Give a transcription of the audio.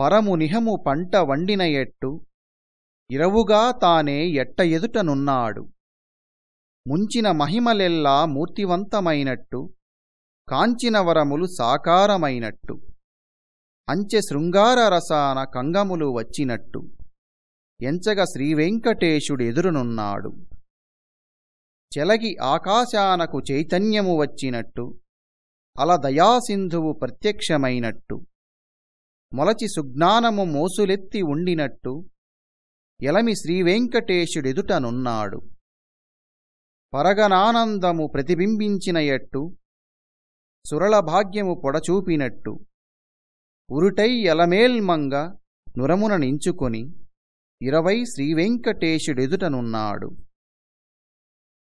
పరము నిహము పంట వండిన ఎట్టు ఇరవుగా తానే ఎట్ట ఎదుటనున్నాడు ముంచిన మహిమలెల్లా మూర్తివంతమైనట్టు కాంచిన వరములు సాకారమైనట్టు అంచె శృంగార రసాన కంగములు వచ్చినట్టు ఎంచగ శ్రీవెంకటేశుడెదురునున్నాడు చెలగి ఆకాశానకు చైతన్యము వచ్చినట్టు అల దయాసింధువు ప్రత్యక్షమైనట్టు మొలచి సుజ్ఞానము మోసులెత్తి ఉండినట్టు ఎలమి శ్రీవెంకటేశుడెదుటనున్నాడు. పరగనానందము ప్రతిబింబించిన ఎట్టు సురళ భాగ్యము పొడచూపినట్టు ఉరుటై ఎలమేల్మంగ నురమున నించుకొని ఇరవై శ్రీవెంకటేశుడెదుటనున్నాడు.